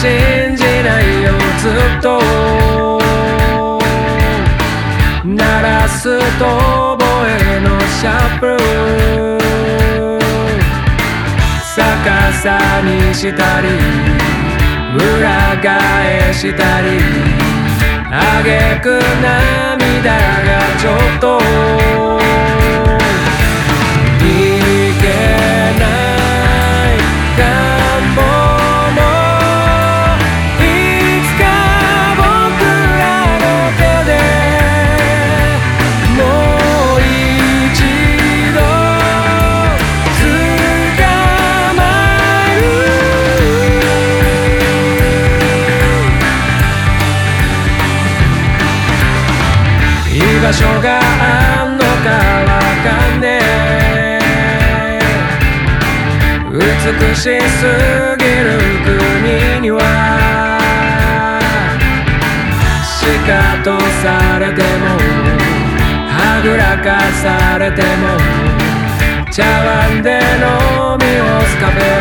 信じないよずっと鳴らすと覚えのシャッフル逆さにしたり裏返したり。あげく涙がちょっと。場所があんのかわかんねえ。美しすぎる国には。シカトされてもはぐらかされても茶碗で飲み干すカフェ